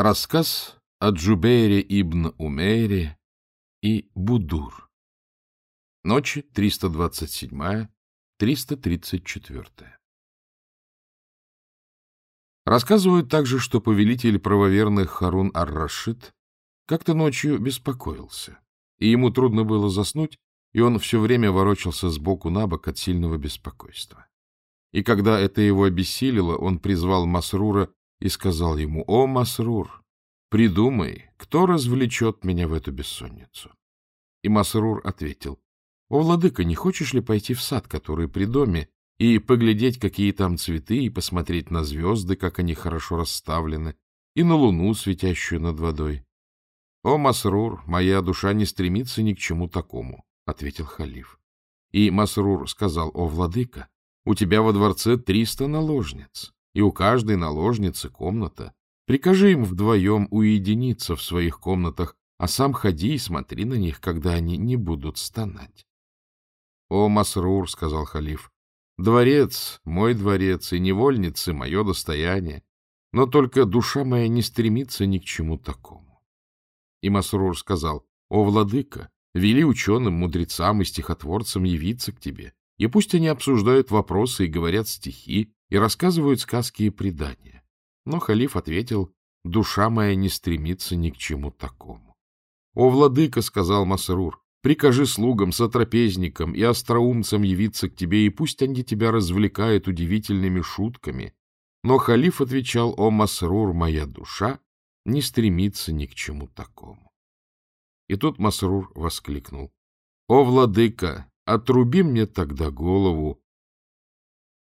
Рассказ о Джубейре ибн Умейре и Будур. Ночи 327-334. Рассказывают также, что повелитель правоверных Харун ар-Рашид как-то ночью беспокоился, и ему трудно было заснуть, и он все время ворочался сбоку на бок от сильного беспокойства. И когда это его обессилило, он призвал Масрура и сказал ему, «О, Масрур, придумай, кто развлечет меня в эту бессонницу?» И Масрур ответил, «О, владыка, не хочешь ли пойти в сад, который при доме, и поглядеть, какие там цветы, и посмотреть на звезды, как они хорошо расставлены, и на луну, светящую над водой?» «О, Масрур, моя душа не стремится ни к чему такому», — ответил халиф. И Масрур сказал, «О, владыка, у тебя во дворце триста наложниц, и у каждой наложницы комната. Прикажи им вдвоем уединиться в своих комнатах, а сам ходи и смотри на них, когда они не будут стонать. — О, Масрур, — сказал халиф, — дворец, мой дворец, и невольницы — мое достояние, но только душа моя не стремится ни к чему такому. И Масрур сказал, — О, владыка, вели ученым, мудрецам и стихотворцам явиться к тебе, и пусть они обсуждают вопросы и говорят стихи, и рассказывают сказки и предания. Но халиф ответил, душа моя не стремится ни к чему такому. — О, владыка, — сказал Масрур, — прикажи слугам, сотрапезникам и остроумцам явиться к тебе, и пусть они тебя развлекают удивительными шутками. Но халиф отвечал, — О, Масрур, моя душа не стремится ни к чему такому. И тут Масрур воскликнул. — О, владыка, отруби мне тогда голову,